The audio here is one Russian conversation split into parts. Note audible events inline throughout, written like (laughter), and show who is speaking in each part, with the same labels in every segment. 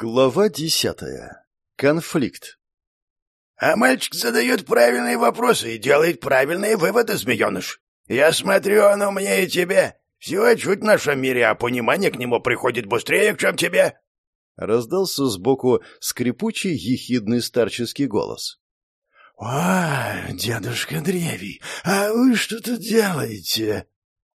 Speaker 1: Глава десятая. Конфликт.
Speaker 2: А мальчик задает правильные вопросы и делает правильные выводы, змееныш. Я смотрю, он умнее тебя. Всего чуть в нашем мире, а понимание к нему приходит быстрее, чем тебе.
Speaker 1: Раздался сбоку скрипучий, ехидный старческий голос.
Speaker 3: «О, дедушка Древий, а вы что тут делаете?»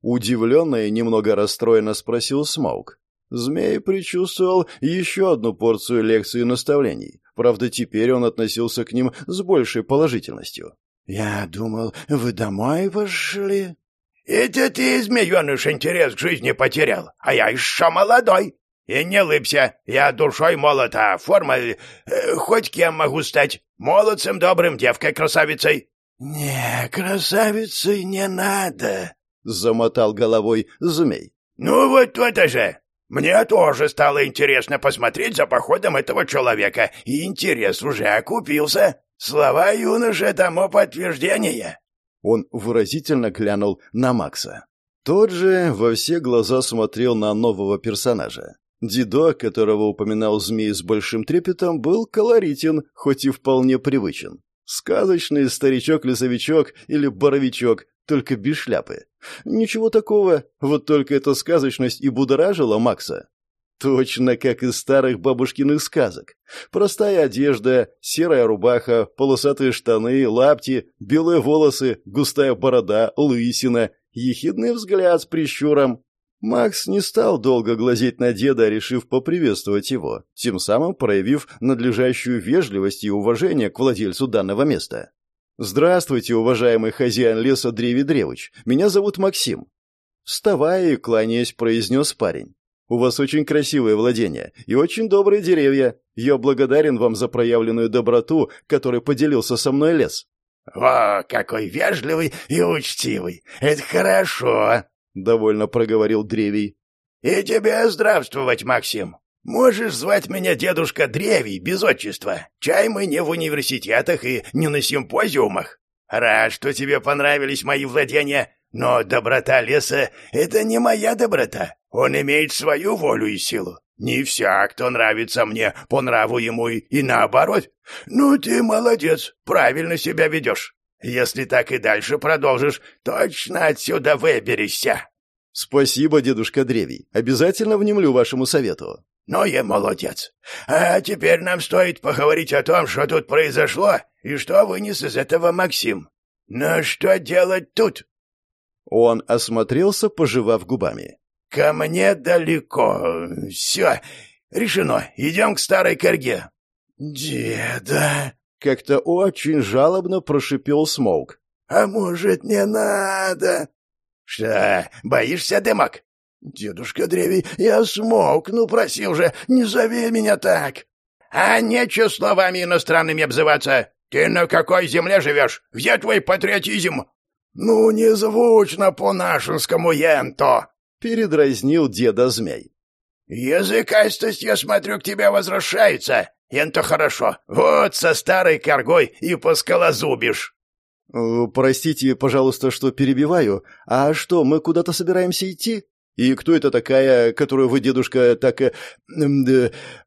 Speaker 1: Удивленно и немного расстроенно спросил Смоук. Змей предчувствовал еще одну порцию лекций и наставлений. Правда, теперь он относился к ним с большей положительностью.
Speaker 3: «Я думал, вы домой пошли?»
Speaker 2: «Это ты, змееныш, интерес к жизни потерял, а я еще молодой. И не лыбся, я душой молод, а форма... Э, хоть кем могу стать. Молодцем добрым, девкой-красавицей».
Speaker 3: «Не, красавицей не надо», —
Speaker 1: замотал головой змей.
Speaker 2: «Ну вот то-то же. Мне тоже стало интересно посмотреть за походом этого человека, и интерес уже окупился. Слова юноши тому подтверждение.
Speaker 1: Он выразительно глянул на Макса. Тот же во все глаза смотрел на нового персонажа. Дидо, которого упоминал змей с большим трепетом, был колоритен, хоть и вполне привычен. Сказочный старичок-лесовичок или боровичок, только без шляпы. Ничего такого, вот только эта сказочность и будоражила Макса. Точно как из старых бабушкиных сказок. Простая одежда, серая рубаха, полосатые штаны, лапти, белые волосы, густая борода, лысина, ехидный взгляд с прищуром. Макс не стал долго глазеть на деда, решив поприветствовать его, тем самым проявив надлежащую вежливость и уважение к владельцу данного места. «Здравствуйте, уважаемый хозяин леса Древи Древыч. Меня зовут Максим». Вставая и кланяясь, произнес парень. «У вас очень красивое владение и очень добрые деревья. Я благодарен вам за проявленную доброту, которой поделился со мной лес».
Speaker 2: «О, какой вежливый и учтивый! Это хорошо!» — довольно проговорил Древий. «И тебе здравствовать, Максим! Можешь звать меня дедушка Древий, без отчества. Чай мы не в университетах и не на симпозиумах. Рад, что тебе понравились мои владения, но доброта леса — это не моя доброта. Он имеет свою волю и силу. Не всяк, кто нравится мне, по нраву ему и, и наоборот. Ну, ты молодец, правильно себя ведешь. Если так и дальше продолжишь, точно отсюда выберешься.
Speaker 1: Спасибо, дедушка Древий. Обязательно внемлю вашему совету.
Speaker 2: Ну, я молодец. А теперь нам стоит поговорить о том, что тут произошло, и что вынес из этого Максим. Но что делать тут?
Speaker 1: Он осмотрелся, пожевав губами.
Speaker 2: Ко мне далеко. Все, решено. Идем к старой корге.
Speaker 3: Деда,
Speaker 1: как-то очень жалобно прошипел Смоук.
Speaker 3: А может, не надо?
Speaker 2: Что, боишься, Дымок?
Speaker 3: «Дедушка Древий, я смог, ну просил же, не зови меня так!»
Speaker 2: «А нечего словами иностранными обзываться! Ты на какой земле живешь? Где твой патриотизм?»
Speaker 3: «Ну, незвучно по-нашенскому, Янто!»
Speaker 1: — передразнил деда змей.
Speaker 2: «Языкастость, я смотрю, к тебе возвращается. Янто хорошо. Вот со старой коргой и поскалозубишь».
Speaker 1: «Э, «Простите, пожалуйста, что перебиваю. А что, мы куда-то собираемся идти?» И кто это такая, которую вы, дедушка, так... Э,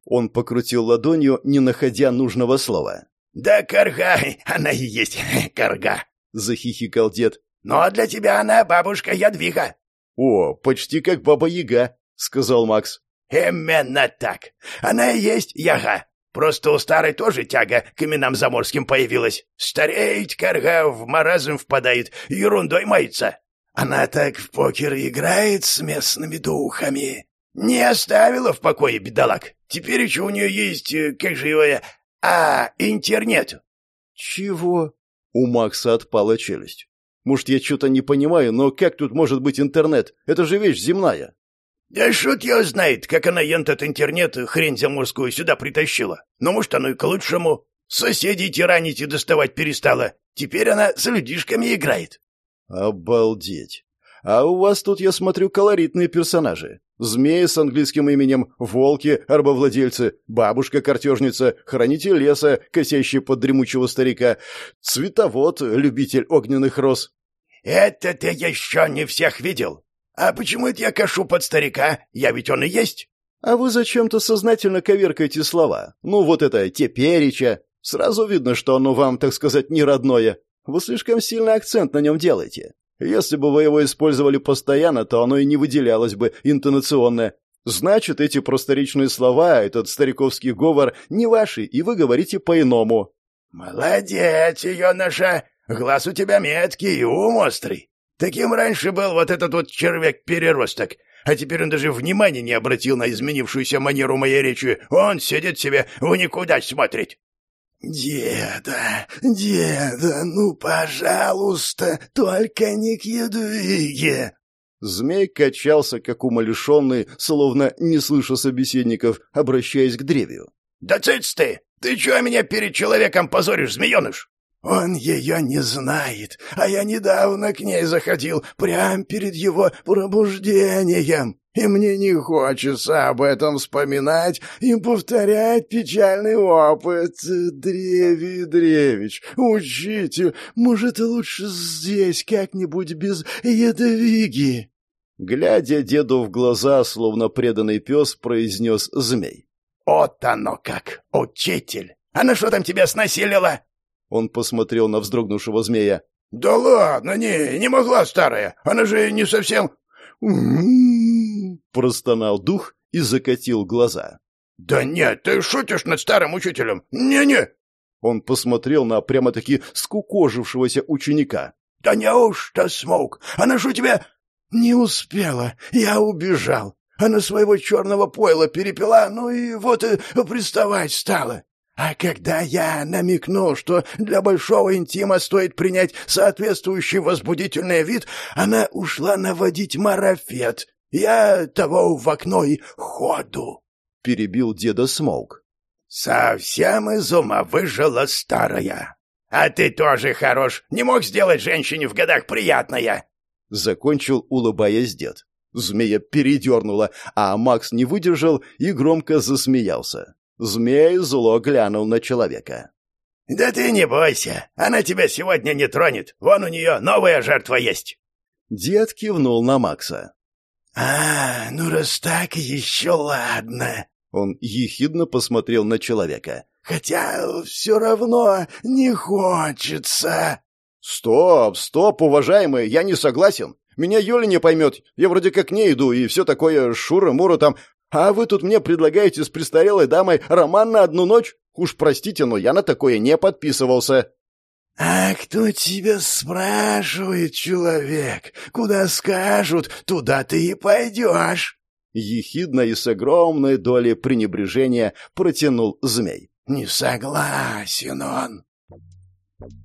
Speaker 1: он покрутил ладонью, не находя нужного слова.
Speaker 2: «Да карга, она и есть (laughs) карга», —
Speaker 1: захихикал дед.
Speaker 2: «Но для тебя она бабушка Ядвига».
Speaker 1: «О, почти как баба-яга», — сказал Макс.
Speaker 2: «Именно так. Она и есть яга. Просто у старой тоже тяга к именам заморским появилась. Стареет карга, в маразм впадает, ерундой мается.
Speaker 3: Она так в покер играет с местными духами.
Speaker 2: Не оставила в покое бедолаг. Теперь еще у нее есть, э, как его... А, интернет.
Speaker 1: Чего? У Макса отпала челюсть. Может, я что-то не понимаю, но как тут может быть интернет? Это же вещь земная.
Speaker 2: Да шут его знает, как она ентот интернет хрень заморскую сюда притащила. Но может, оно и к лучшему. Соседей тиранить и доставать перестала. Теперь она с людишками играет.
Speaker 1: Обалдеть. А у вас тут, я смотрю, колоритные персонажи. Змеи с английским именем, волки, арбовладельцы, бабушка-картежница, хранитель леса, косящий под дремучего старика, цветовод, любитель огненных роз.
Speaker 2: «Это ты еще не всех видел. А почему это я кашу под старика? Я ведь он и есть».
Speaker 1: А вы зачем-то сознательно коверкаете слова. Ну, вот это «теперича». Сразу видно, что оно вам, так сказать, не родное. Вы слишком сильный акцент на нем делаете. Если бы вы его использовали постоянно, то оно и не выделялось бы интонационно. Значит, эти просторечные слова, этот стариковский говор не ваши, и вы говорите по-иному.
Speaker 2: «Молодец, юноша! Глаз у тебя меткий и ум острый. Таким раньше был вот этот вот червяк-переросток, а теперь он даже внимания не обратил на изменившуюся манеру моей речи. Он сидит себе в никуда смотрит.
Speaker 3: «Деда, деда, ну, пожалуйста, только не к едвиге!»
Speaker 1: Змей качался, как умалишенный, словно не слыша собеседников, обращаясь к древию.
Speaker 2: «Да цыц ты! Ты чего меня перед человеком позоришь, змееныш?»
Speaker 3: «Он ее не знает, а я недавно к ней заходил, прямо перед его пробуждением, и мне не хочется об этом вспоминать и повторять печальный опыт. Древий Древич, учитель, может, лучше здесь как-нибудь без ядовиги?»
Speaker 1: Глядя деду в глаза, словно преданный пес, произнес змей.
Speaker 2: «Вот оно как, учитель! А на что там тебя снасилило?»
Speaker 1: Он посмотрел на вздрогнувшего змея.
Speaker 2: «Да ладно, не, не могла старая. Она же не совсем...» (laughs)
Speaker 1: простонал дух и закатил глаза.
Speaker 2: «Да нет, ты шутишь над старым учителем? Не-не!»
Speaker 1: Он посмотрел на прямо-таки скукожившегося ученика.
Speaker 2: «Да неужто, Смоук? Она ж у тебя...»
Speaker 3: «Не успела. Я убежал. Она своего черного пойла перепила, ну и вот и приставать стала. А когда я намекнул, что для большого интима стоит принять соответствующий возбудительный вид, она ушла наводить марафет. Я того в окно и ходу.
Speaker 1: Перебил деда Смоук.
Speaker 2: Совсем из ума выжила старая. А ты тоже хорош. Не мог сделать женщине в годах приятное.
Speaker 1: Закончил, улыбаясь дед. Змея передернула, а Макс не выдержал и громко засмеялся. Змей зло глянул на человека.
Speaker 2: «Да ты не бойся, она тебя сегодня не тронет. Вон у нее новая жертва есть».
Speaker 1: Дед кивнул на Макса.
Speaker 3: «А, ну раз так, еще ладно».
Speaker 1: Он ехидно посмотрел на человека.
Speaker 3: «Хотя все равно не хочется».
Speaker 1: «Стоп, стоп, уважаемый, я не согласен. Меня Юля не поймет. Я вроде как не иду, и все такое шура-мура там. А вы тут мне предлагаете с престарелой дамой роман на одну ночь? Уж простите, но я на такое не подписывался».
Speaker 3: «А кто тебя спрашивает, человек? Куда скажут, туда ты и пойдешь».
Speaker 1: Ехидно и с огромной долей пренебрежения протянул змей.
Speaker 3: «Не согласен он».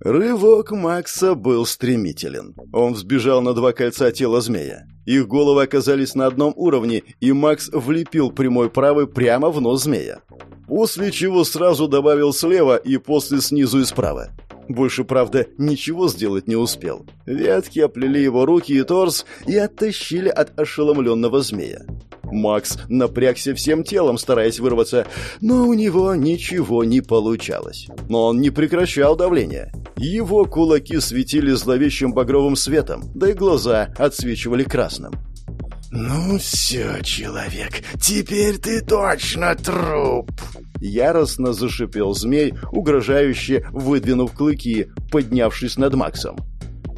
Speaker 1: Рывок Макса был стремителен. Он взбежал на два кольца тела змея. Их головы оказались на одном уровне, и Макс влепил прямой правый прямо в нос змея. После чего сразу добавил слева и после снизу и справа. Больше, правда, ничего сделать не успел. Ветки оплели его руки и торс и оттащили от ошеломленного змея. Макс напрягся всем телом, стараясь вырваться, но у него ничего не получалось. Но он не прекращал давления. Его кулаки светили зловещим багровым светом, да и глаза отсвечивали красным.
Speaker 3: «Ну все, человек, теперь ты точно труп!»
Speaker 1: Яростно зашипел змей, угрожающе выдвинув клыки, поднявшись над Максом.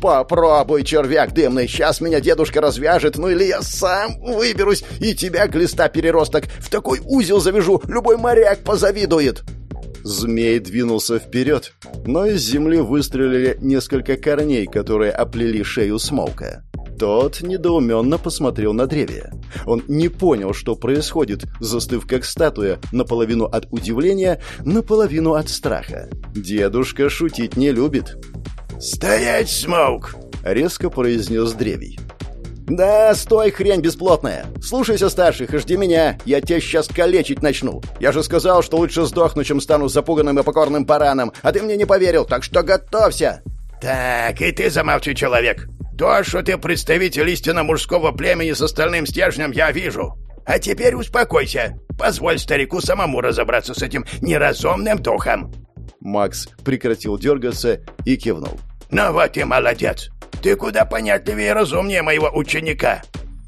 Speaker 1: «Попробуй, червяк дымный, сейчас меня дедушка развяжет, ну или я сам выберусь и тебя, глиста-переросток, в такой узел завяжу, любой моряк позавидует!» Змей двинулся вперед, но из земли выстрелили несколько корней, которые оплели шею Смоука. Тот недоуменно посмотрел на древе. Он не понял, что происходит, застыв как статуя, наполовину от удивления, наполовину от страха. Дедушка шутить не любит.
Speaker 2: «Стоять, Смоук!»
Speaker 1: — резко произнес Древий. «Да, стой, хрень бесплотная! Слушайся старших и жди меня, я тебя сейчас калечить начну! Я же сказал, что лучше сдохну, чем стану запуганным и покорным бараном, а ты мне не поверил, так что готовься!»
Speaker 2: «Так, и ты замолчи, человек! То, что ты представитель истинно мужского племени с остальным стержнем, я вижу! А теперь успокойся! Позволь старику самому разобраться с этим неразумным духом!»
Speaker 1: Макс прекратил дергаться и кивнул.
Speaker 2: «Ну вот и молодец! Ты куда понятливее и разумнее моего ученика!»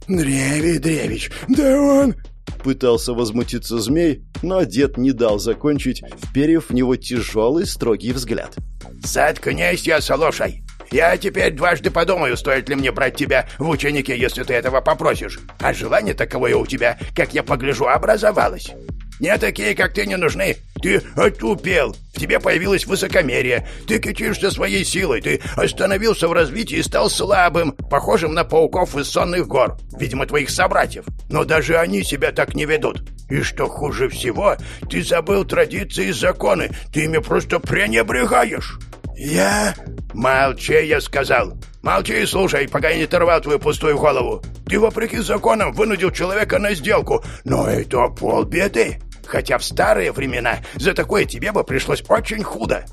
Speaker 3: «Древий Древич, да он...»
Speaker 1: Пытался возмутиться змей, но дед не дал закончить, вперев в него тяжелый строгий взгляд.
Speaker 2: «Заткнись я, слушай! Я теперь дважды подумаю, стоит ли мне брать тебя в ученики, если ты этого попросишь. А желание таковое у тебя, как я погляжу, образовалось. Мне такие, как ты, не нужны. Ты отупел. В тебе появилось высокомерие. Ты кичишься своей силой. Ты остановился в развитии и стал слабым, похожим на пауков из сонных гор. Видимо, твоих собратьев. Но даже они себя так не ведут. И что хуже всего, ты забыл традиции и законы. Ты ими просто пренебрегаешь. Я... Молчи, я сказал. Молчи и слушай, пока я не оторвал твою пустую голову. Ты, вопреки законам, вынудил человека на сделку. Но это полбеды хотя в старые времена за такое тебе бы пришлось очень худо.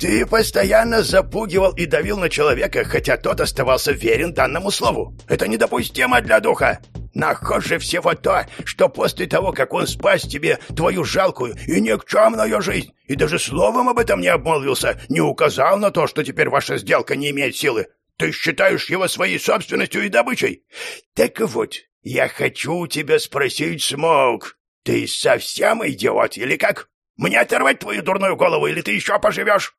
Speaker 2: Ты постоянно запугивал и давил на человека, хотя тот оставался верен данному слову. Это недопустимо для духа. Но хуже всего то, что после того, как он спас тебе твою жалкую и никчемную жизнь, и даже словом об этом не обмолвился, не указал на то, что теперь ваша сделка не имеет силы, ты считаешь его своей собственностью и добычей. Так вот, я хочу тебя спросить, Смоук, «Ты совсем идиот или как? Мне оторвать твою дурную голову, или ты еще поживешь?»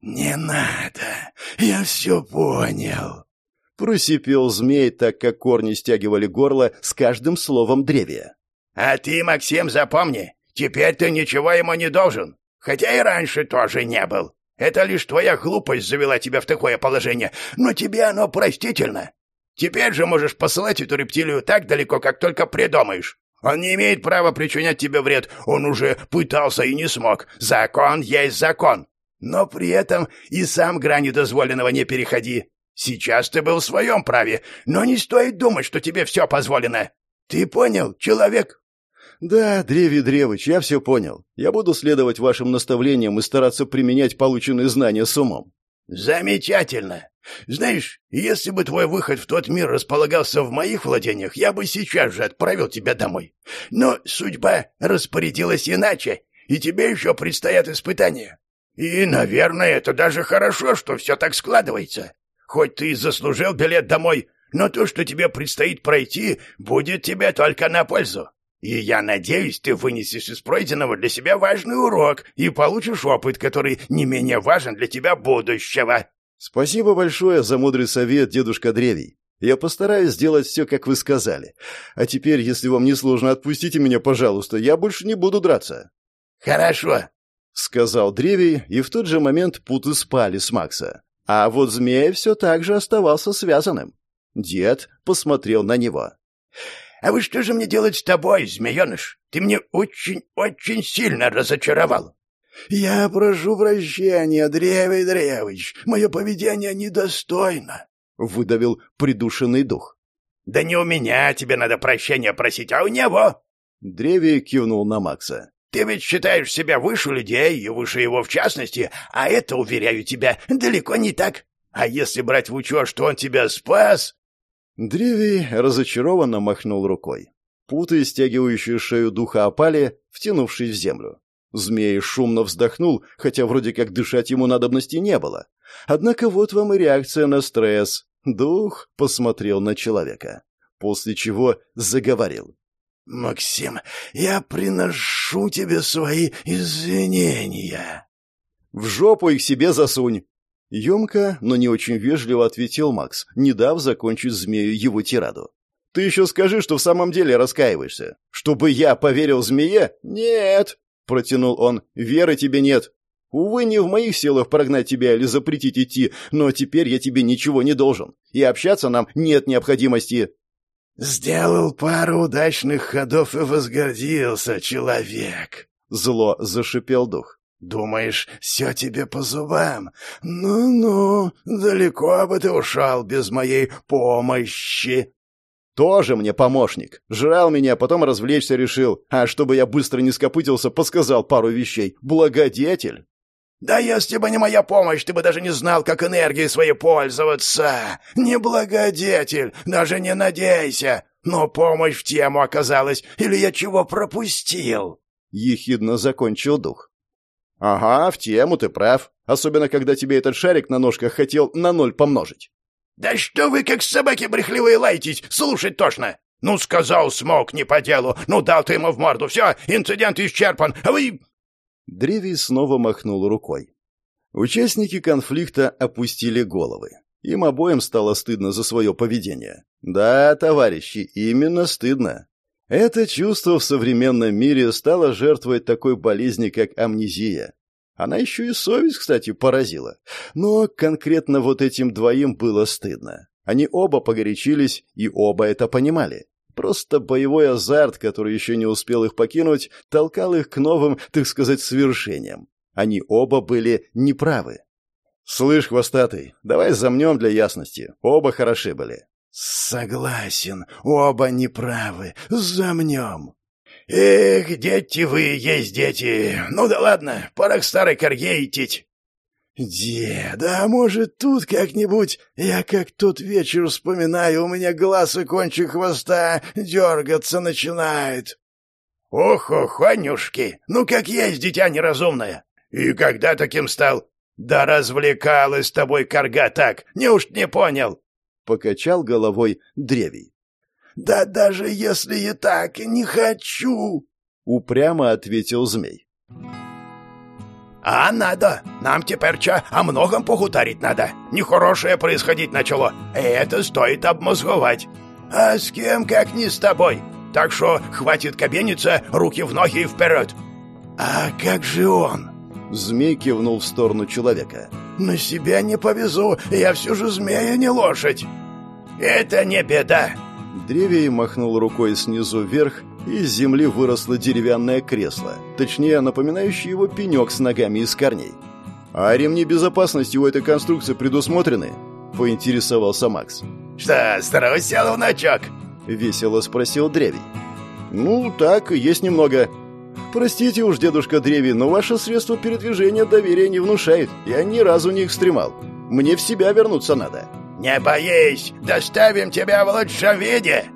Speaker 3: «Не надо, я все понял», —
Speaker 1: просипел змей, так как корни стягивали горло с каждым словом древия.
Speaker 2: «А ты, Максим, запомни, теперь ты ничего ему не должен, хотя и раньше тоже не был. Это лишь твоя глупость завела тебя в такое положение, но тебе оно простительно. Теперь же можешь посылать эту рептилию так далеко, как только придумаешь. Он не имеет права причинять тебе вред. Он уже пытался и не смог. Закон есть закон. Но при этом и сам грани дозволенного не переходи. Сейчас ты был в своем праве, но не стоит думать, что тебе все позволено. Ты понял, человек?»
Speaker 1: «Да, Древий Древыч, я все понял. Я буду следовать вашим наставлениям и стараться применять полученные знания с умом».
Speaker 2: «Замечательно. Знаешь, если бы твой выход в тот мир располагался в моих владениях, я бы сейчас же отправил тебя домой. Но судьба распорядилась иначе, и тебе еще предстоят испытания. И, наверное, это даже хорошо, что все так складывается. Хоть ты и заслужил билет домой, но то, что тебе предстоит пройти, будет тебе только на пользу. И я надеюсь, ты вынесешь из пройденного для себя важный урок и получишь опыт, который не менее важен для тебя будущего.
Speaker 1: Спасибо большое за мудрый совет, дедушка Древий. Я постараюсь сделать все, как вы сказали. А теперь, если вам не сложно, отпустите меня, пожалуйста. Я больше не буду драться.
Speaker 2: Хорошо,
Speaker 1: сказал Древий, и в тот же момент путы спали с Макса. А вот змея все так же оставался связанным. Дед посмотрел на него.
Speaker 2: «А вы что же мне делать с тобой, змееныш? Ты мне очень-очень сильно разочаровал.
Speaker 3: «Я прошу прощения, Древий Древыч, мое поведение недостойно», —
Speaker 1: выдавил придушенный дух.
Speaker 2: «Да не у меня тебе надо прощения просить, а у него!»
Speaker 1: Древий кивнул на Макса.
Speaker 2: «Ты ведь считаешь себя выше людей и выше его в частности, а это, уверяю тебя, далеко не так. А если брать в учет, что он тебя спас...»
Speaker 1: Древий разочарованно махнул рукой. Путы, стягивающие шею духа, опали, втянувшись в землю. Змей шумно вздохнул, хотя вроде как дышать ему надобности не было. Однако вот вам и реакция на стресс. Дух посмотрел на человека, после чего заговорил.
Speaker 3: «Максим, я приношу тебе свои извинения».
Speaker 1: «В жопу их себе засунь!» Емко, но не очень вежливо ответил Макс, не дав закончить змею его тираду. «Ты еще скажи, что в самом деле раскаиваешься. Чтобы я поверил змее? Нет!» Протянул он. «Веры тебе нет. Увы, не в моих силах прогнать тебя или запретить идти, но теперь я тебе ничего не должен, и общаться нам нет необходимости».
Speaker 3: «Сделал пару удачных ходов и возгордился, человек», —
Speaker 1: зло зашипел дух.
Speaker 3: «Думаешь, все тебе по зубам? Ну-ну, далеко бы ты ушел без моей помощи».
Speaker 1: Тоже мне помощник. Жрал меня, потом развлечься решил. А чтобы я быстро не скопытился, подсказал пару вещей. Благодетель.
Speaker 2: «Да если бы не моя помощь, ты бы даже не знал, как энергией своей пользоваться. Не благодетель, даже не надейся. Но помощь в тему оказалась, или я чего пропустил?»
Speaker 1: Ехидно закончил дух. «Ага, в тему ты прав. Особенно, когда тебе этот шарик на ножках хотел на ноль помножить.
Speaker 2: «Да что вы, как собаки брехливые, лаетесь! Слушать тошно! Ну, сказал, смог не по делу. Ну, дал ты ему в морду. Все, инцидент исчерпан. А вы...»
Speaker 1: Древий снова махнул рукой. Участники конфликта опустили головы. Им обоим стало стыдно за свое поведение. Да, товарищи, именно стыдно. Это чувство в современном мире стало жертвой такой болезни, как амнезия. Она еще и совесть, кстати, поразила. Но конкретно вот этим двоим было стыдно. Они оба погорячились, и оба это понимали. Просто боевой азарт, который еще не успел их покинуть, толкал их к новым, так сказать, свершениям. Они оба были неправы. «Слышь, хвостатый, давай замнем для ясности. Оба хороши были».
Speaker 3: «Согласен, оба неправы. Замнем».
Speaker 2: «Эх, дети вы, есть дети. Ну да ладно, пора к старой корге идти».
Speaker 3: «Дед, а может, тут как-нибудь? Я как тот вечер вспоминаю, у меня глаз и кончик хвоста дергаться начинает».
Speaker 2: «Ох, ох, Анюшки, ну как есть, дитя неразумное. И когда таким стал? Да развлекалась с тобой корга так, неужто не понял?»
Speaker 1: Покачал головой древий.
Speaker 3: «Да даже если и так, не хочу!»
Speaker 1: Упрямо ответил змей.
Speaker 2: «А надо! Нам теперь ча о многом погутарить надо. Нехорошее происходить начало. Это стоит обмозговать. А с кем, как не с тобой? Так что хватит кабениться, руки в ноги и вперед!»
Speaker 3: «А как же он?»
Speaker 1: Змей кивнул в сторону человека.
Speaker 3: «На себя не повезу, я все же змея, не лошадь!»
Speaker 2: «Это не беда!»
Speaker 1: Древей махнул рукой снизу вверх, и из земли выросло деревянное кресло, точнее, напоминающее его пенек с ногами из корней. «А ремни безопасности у этой конструкции предусмотрены?» — поинтересовался Макс.
Speaker 2: «Что, струсил, внучок?»
Speaker 1: — весело спросил Древий. «Ну, так, есть немного», Простите уж, дедушка Древи, но ваше средство передвижения доверия не внушает. Я ни разу не экстремал. Мне в себя вернуться надо.
Speaker 2: Не боись, доставим тебя в лучшем виде.